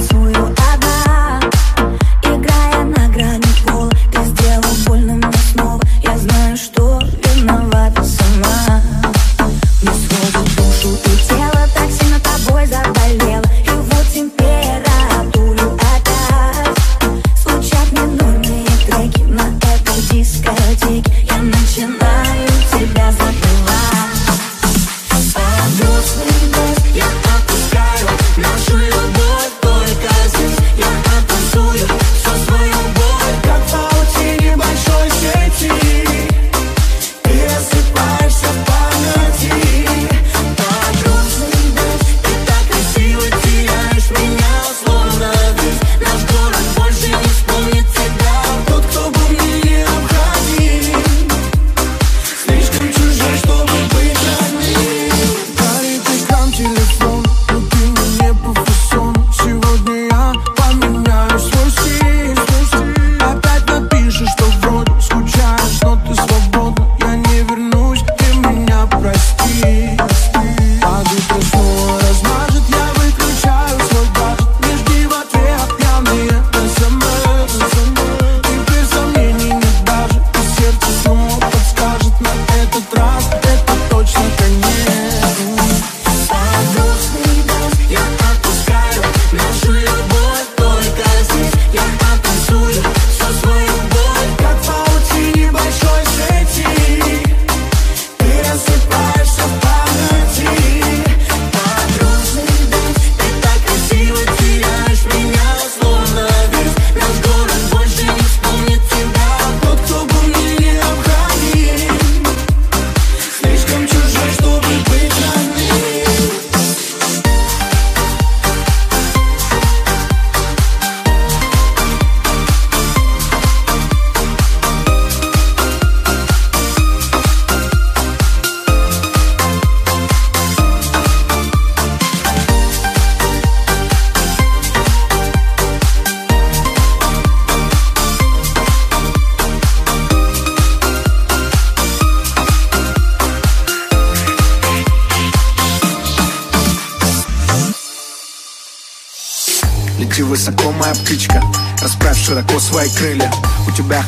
свои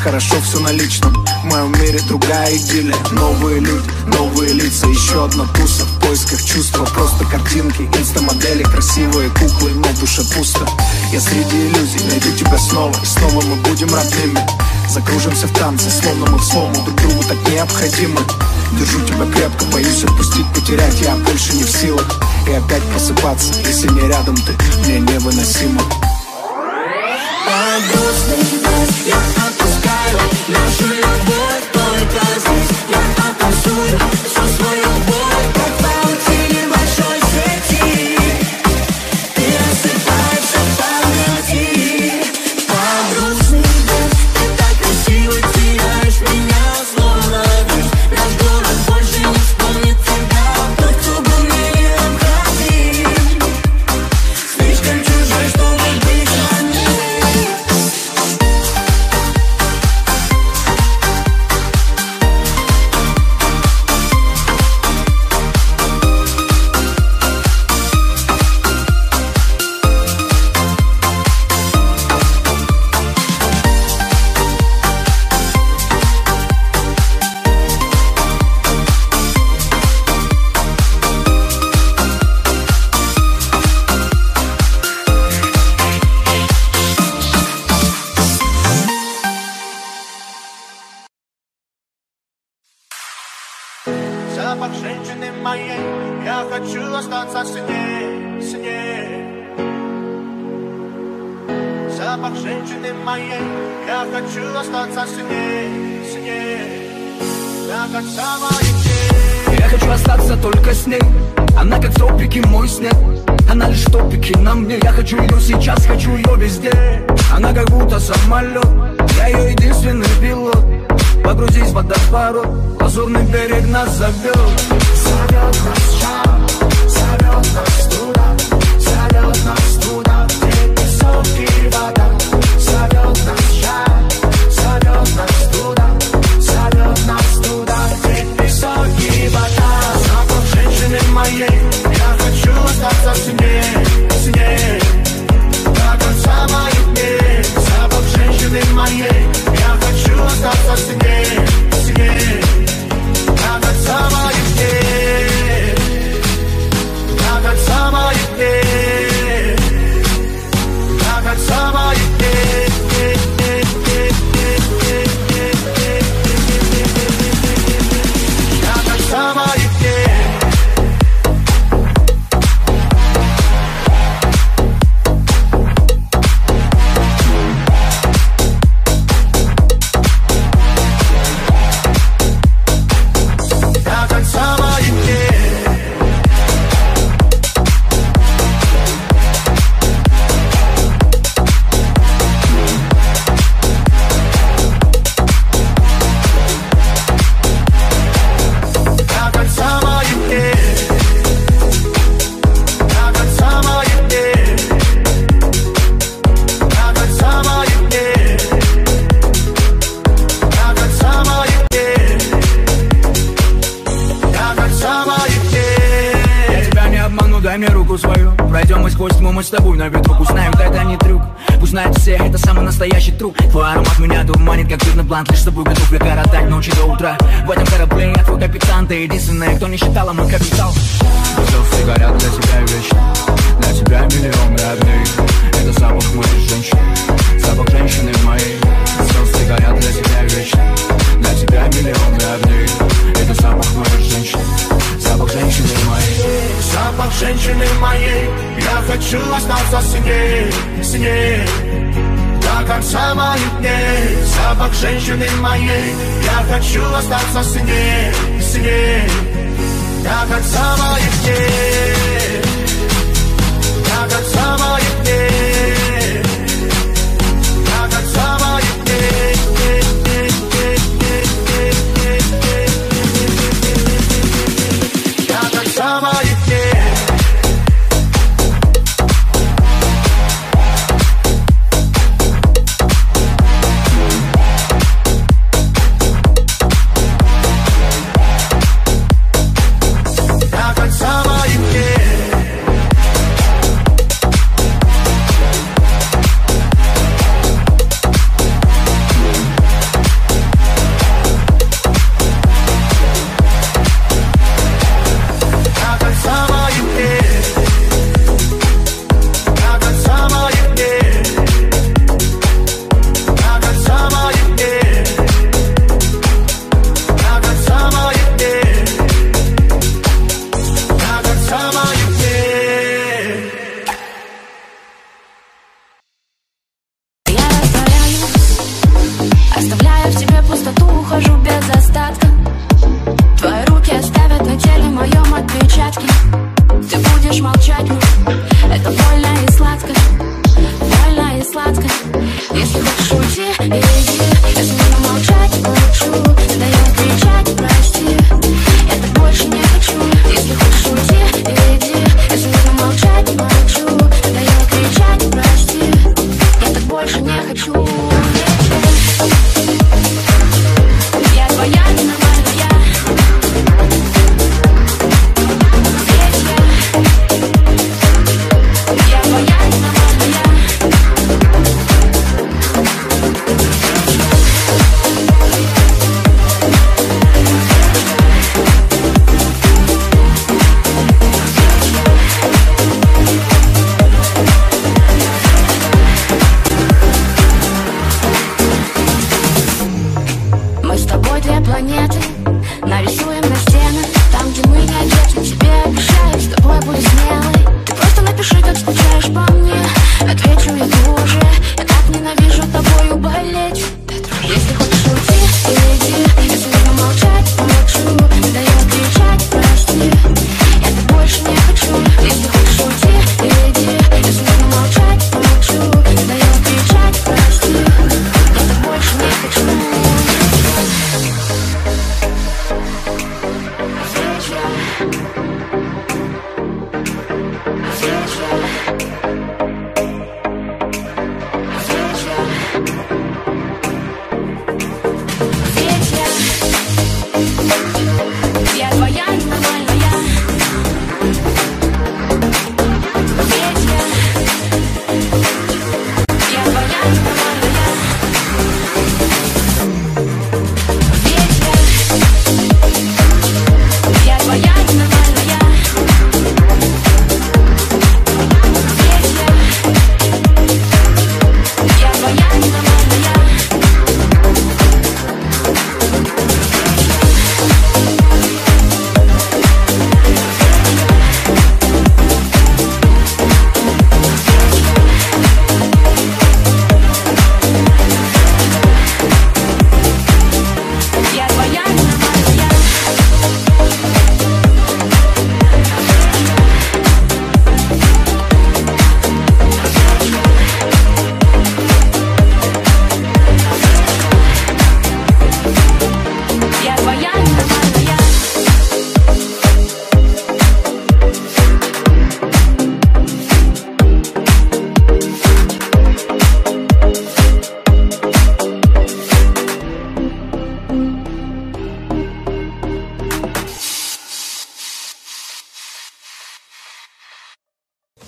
хорошо все на личном. В моем мире другая идиллия. Новые люди, новые лица. Еще одна туса в поисках чувства. Просто картинки, инстамодели Красивые куклы, но в пусто. Я среди иллюзий найду тебя снова. И снова мы будем родными. Закружимся в танце, словно мы в слому. Друг другу так необходимы. Держу тебя крепко, боюсь отпустить, потерять. Я больше не в силах. И опять просыпаться, если не рядом ты. Мне невыносимо. Я отпускаю нашу любовь Только здесь я отпустую Всю свою везде. Она как будто самолет Я ее единственный пилот. Погрузись в водопород Лазурный берег нас зовет Зовет нас шаг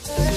Bye.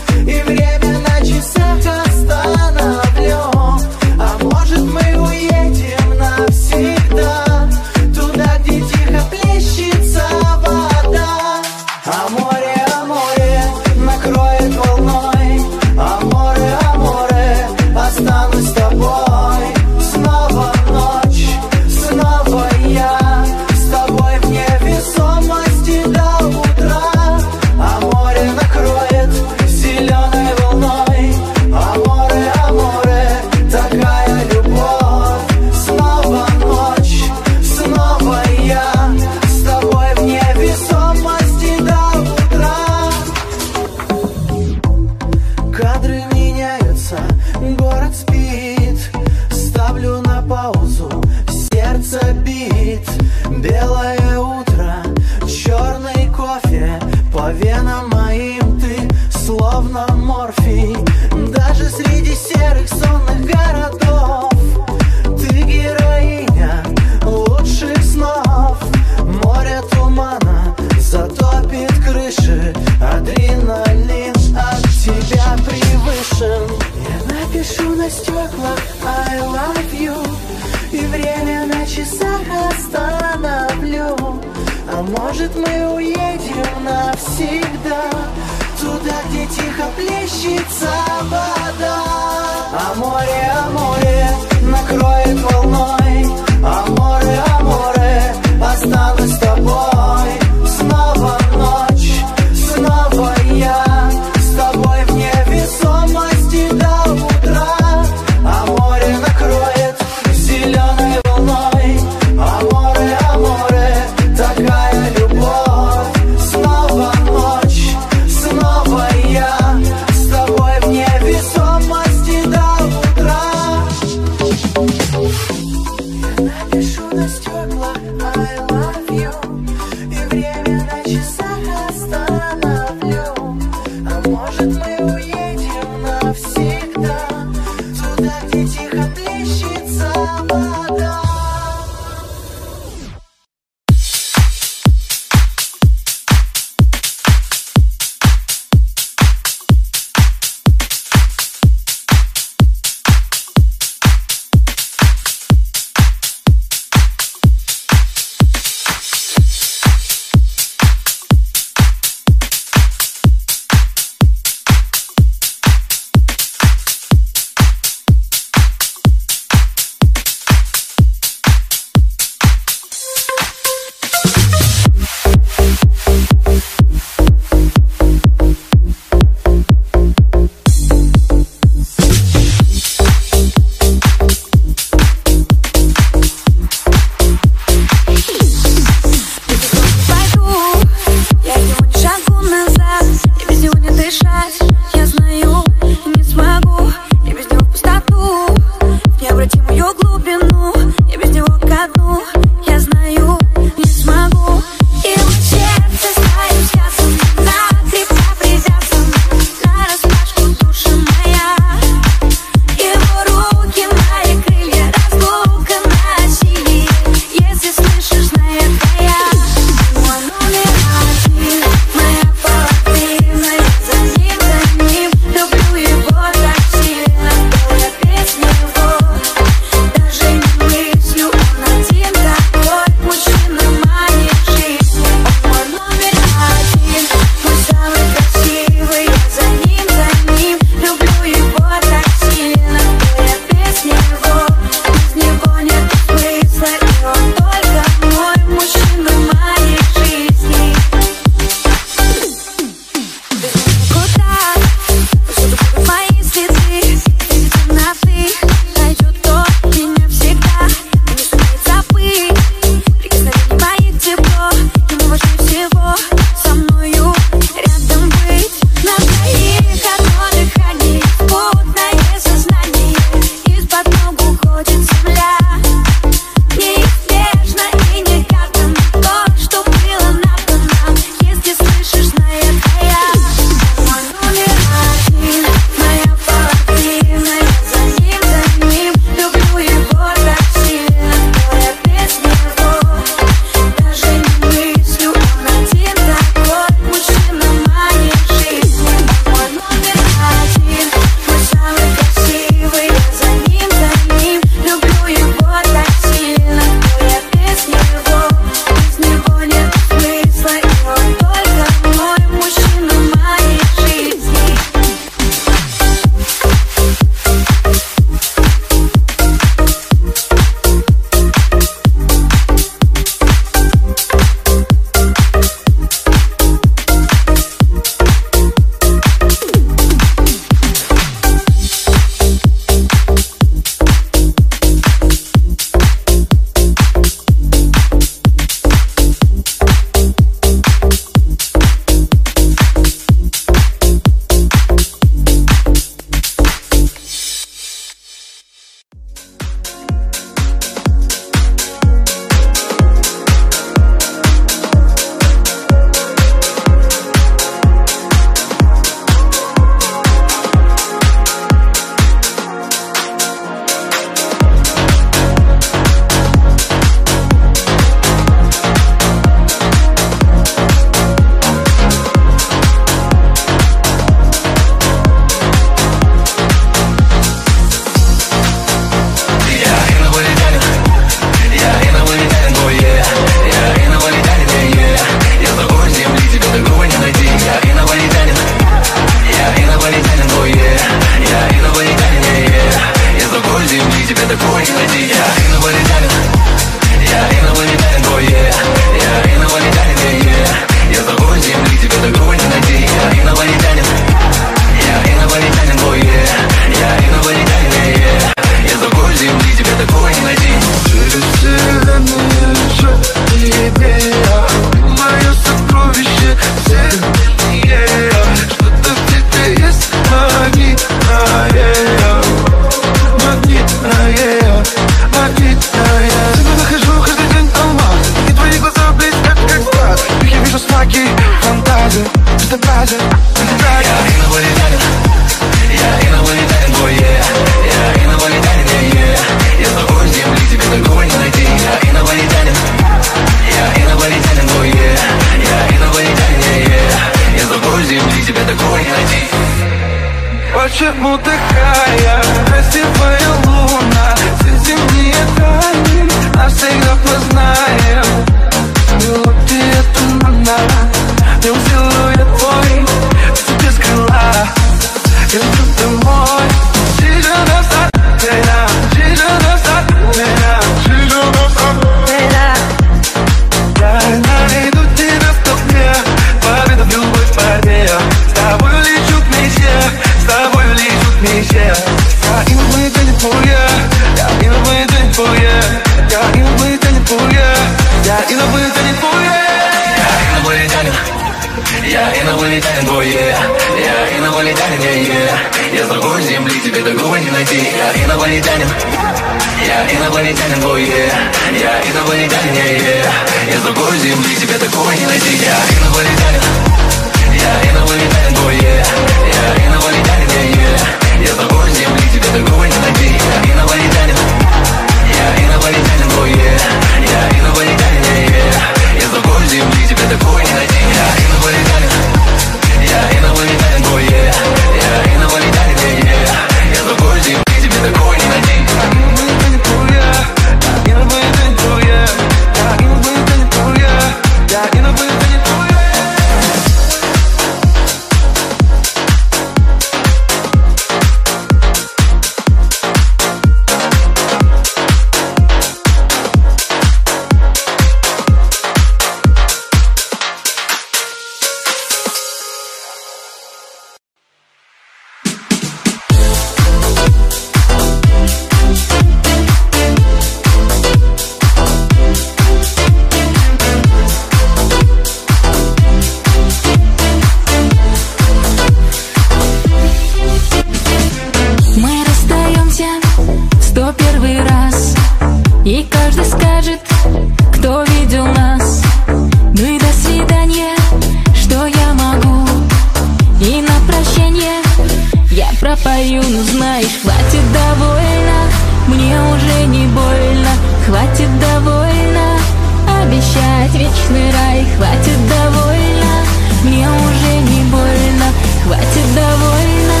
вечный рай. Хватит довольно, мне уже не больно. Хватит довольно,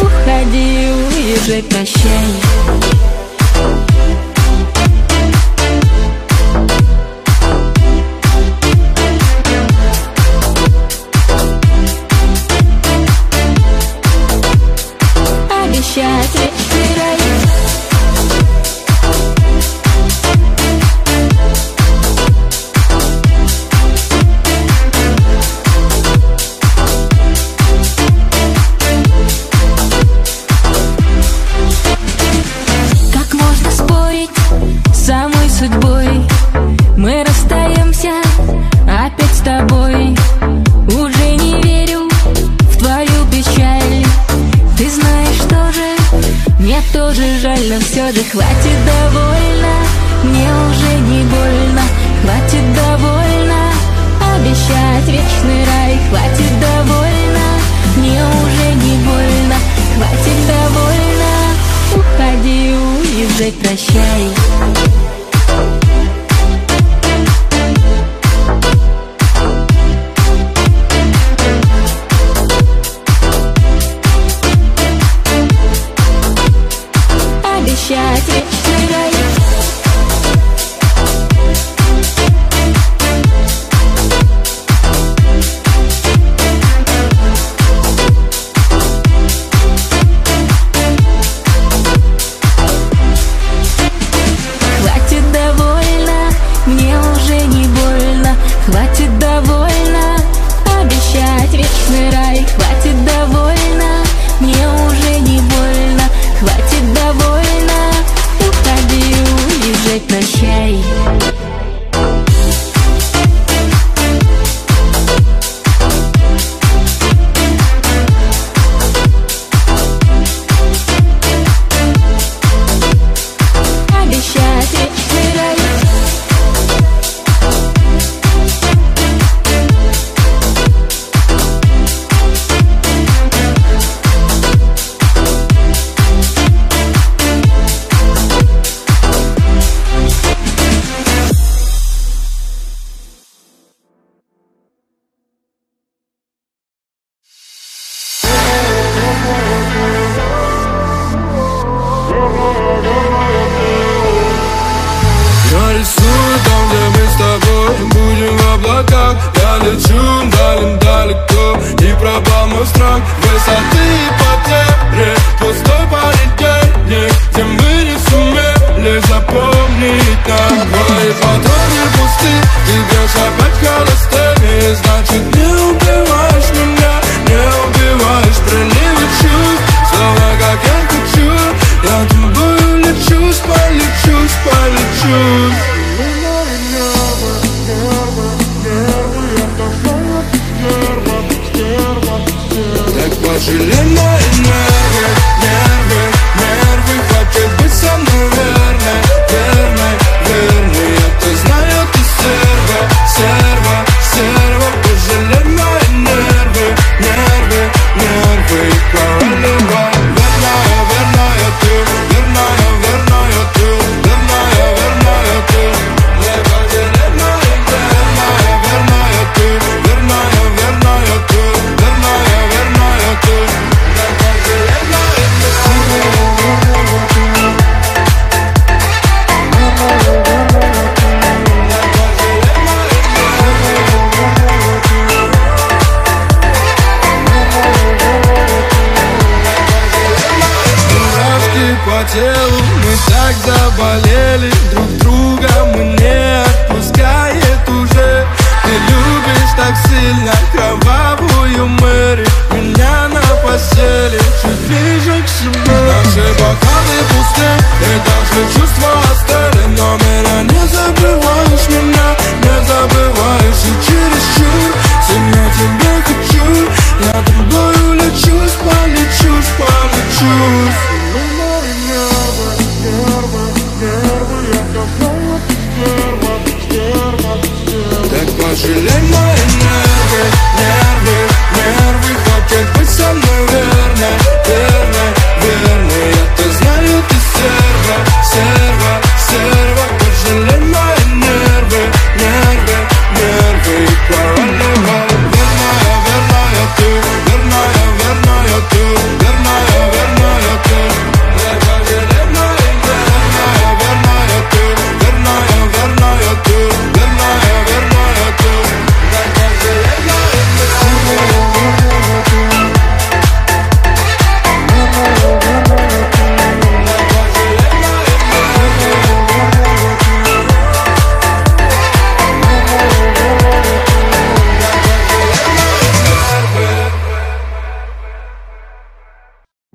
уходи, уезжай, прощай.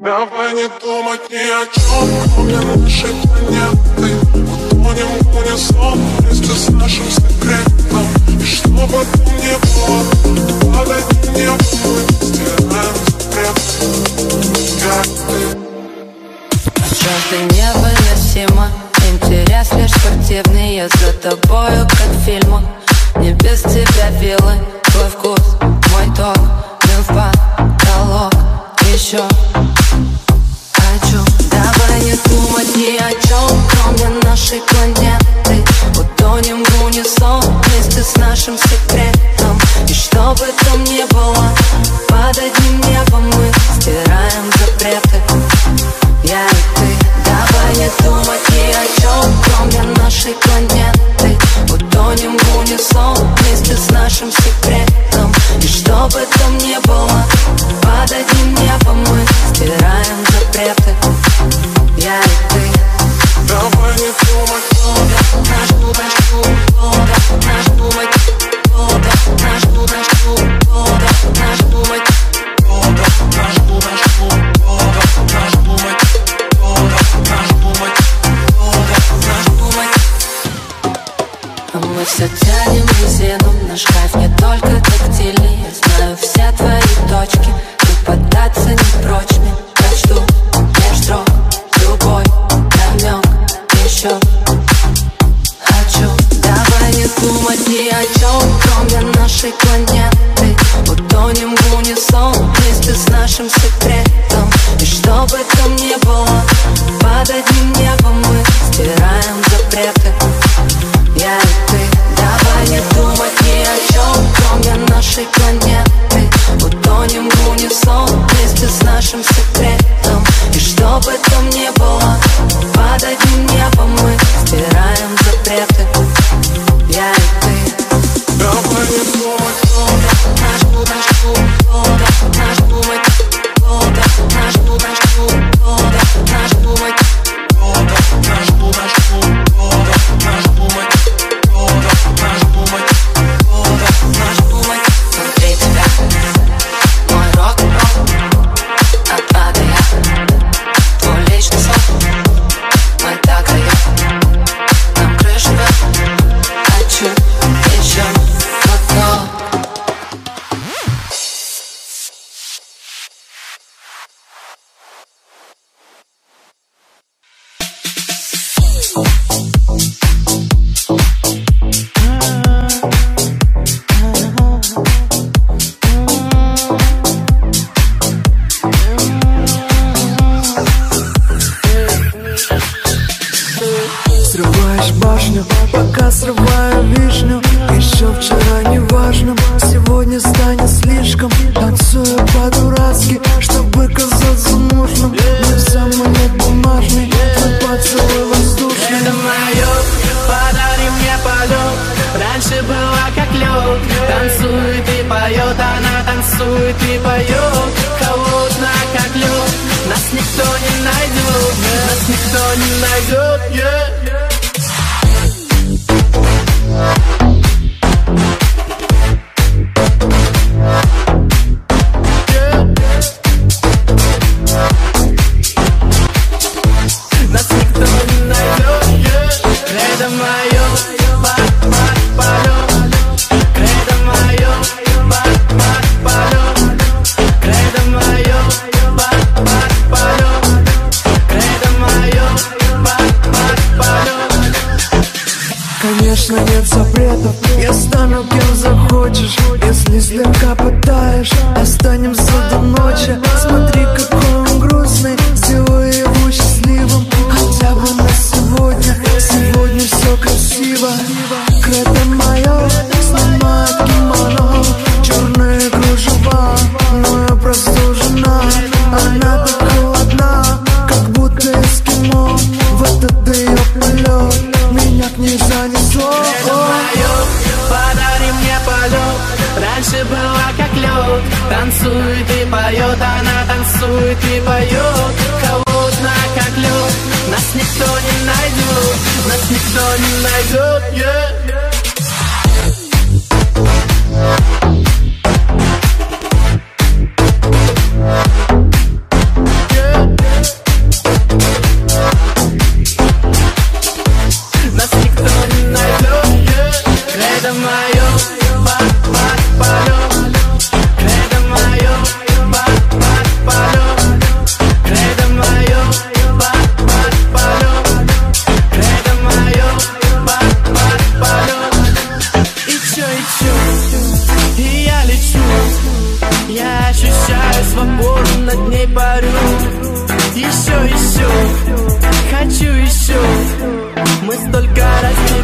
Давай не думать ни о чем, кроме нашей планеты Утонем в унисон вместе с нашим секретом. И что бы там ни было, падать не будет Стираем секрет, как ты Звезды невыносимо Интерес лишь спортивный Я за тобою, как в фильмах. Мне без тебя вилы Твой вкус, мой ток Дым в потолок, еще Хочу, давай не думать ни о чем Кроме нашей планеты. Утонем в унисон Вместе с нашим секретом. И что бы там было Под одним небом мы Стираем запреты. Я и ты. Давай не думать ни о чем Кроме нашей планеты. Утонем в унисон Вместе с нашим секретом. И что бы там было Под одним небом мы Терраем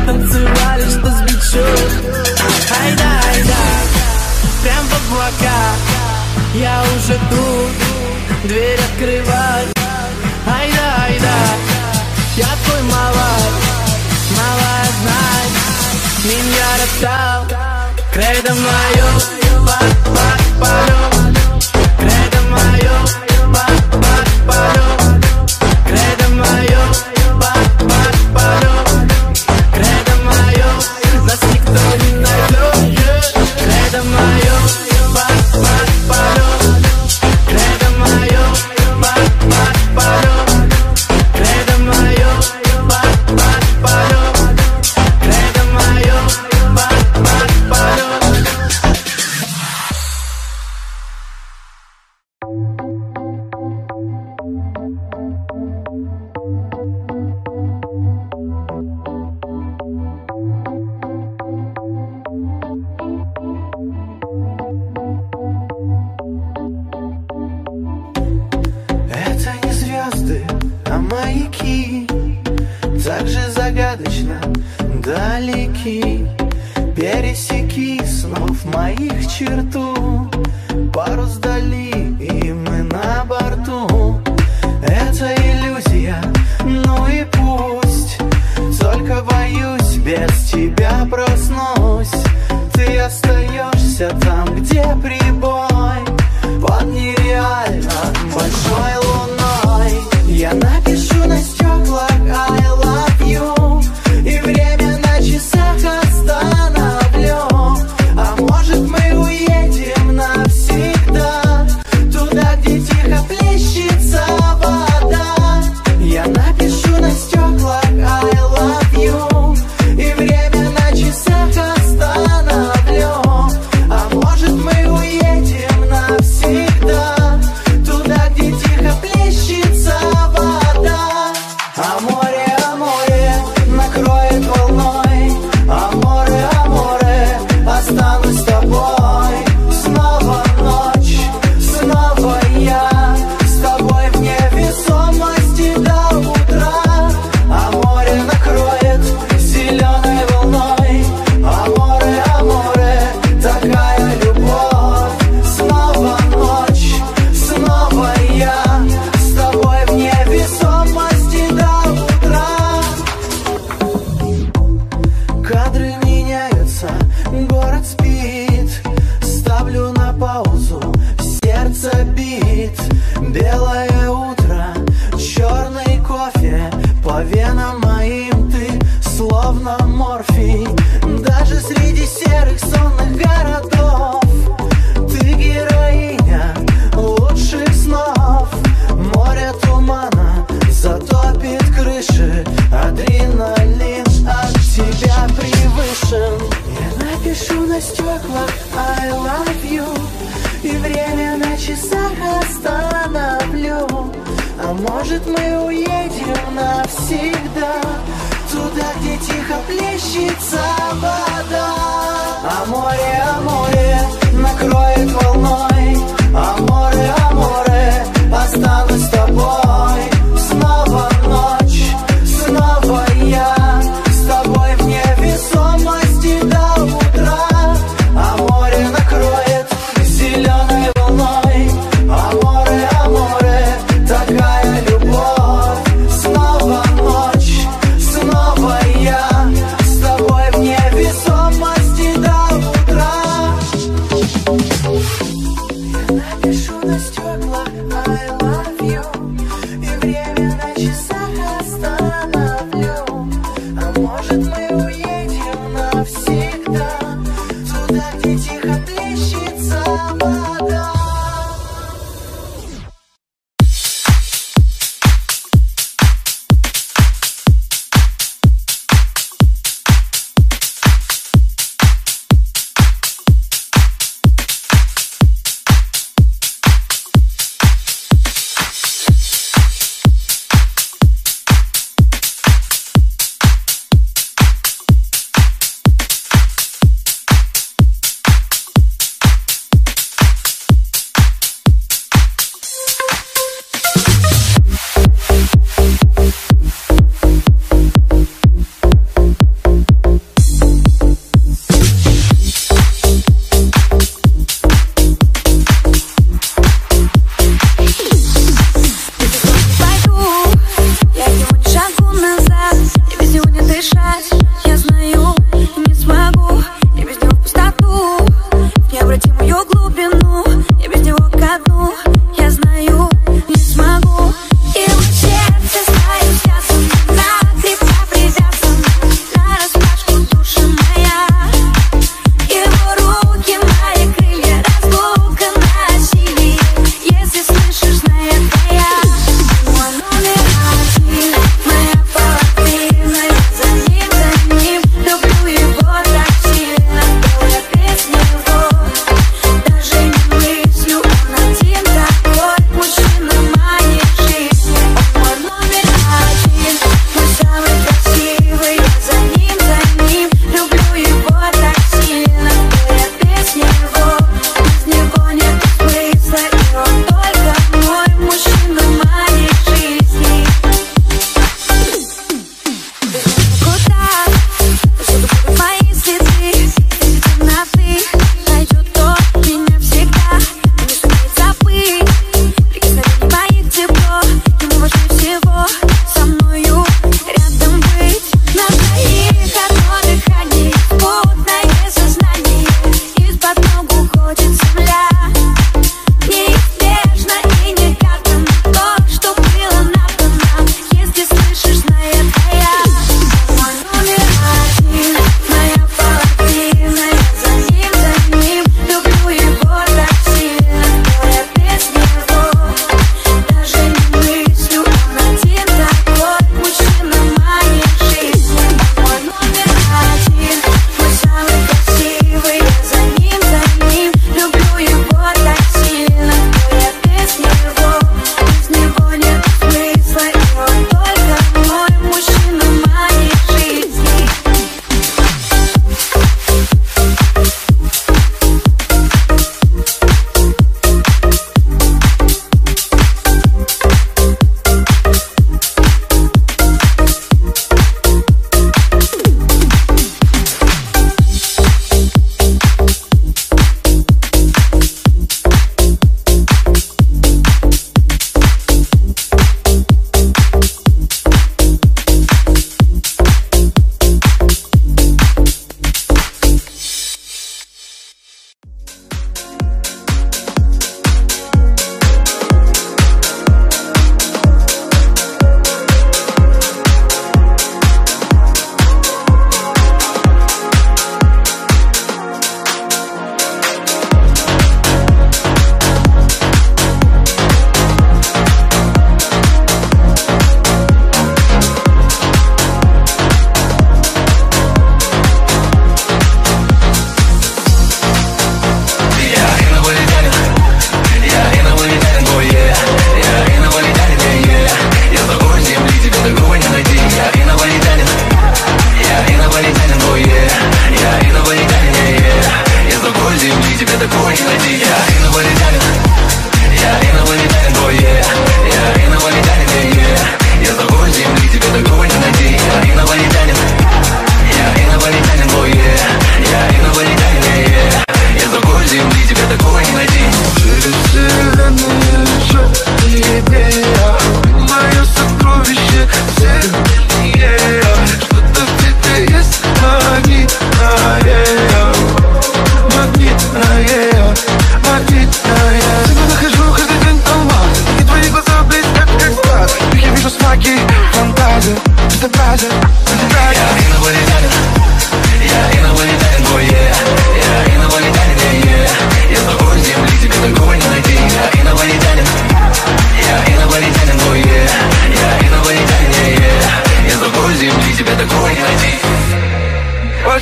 танцевали, что сбечет Айда, айда, прям в облака Я уже тут, дверь открывай Айда, айда, я твой малай Малая, знай, меня роптал Кредо мое, под, под, полет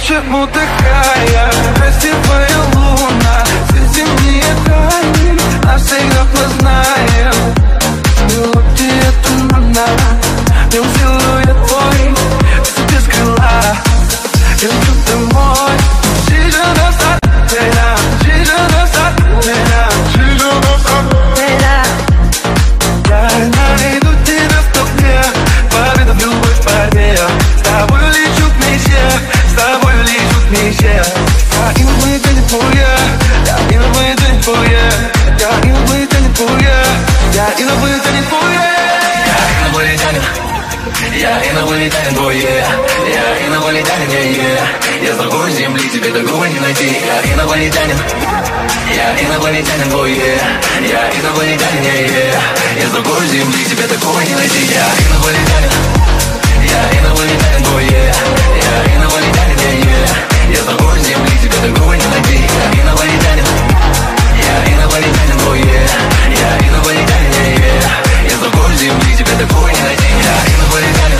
Chip more dick Я инопланетянин твой, Я инопланетянин, yeah Я с другой земли, тебе такого не найти Я инопланетянин Я инопланетянин твой, Я инопланетянин, yeah Я с другой земли, тебе такого не найти Я инопланетянин Я инопланетянин твой, Я инопланетянин, yeah Я с другой земли, тебе такого не найти Я инопланетянин Я инопланетянин твой, 움직임 우리 집에다 보이는 날 쟁이라 이 너만이 나는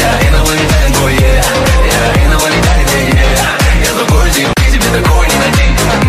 야이 너만이 나는 거야 야이 너만이 나는 내일이야 야너 보이지 우리 집에다 보이는 날 쟁이라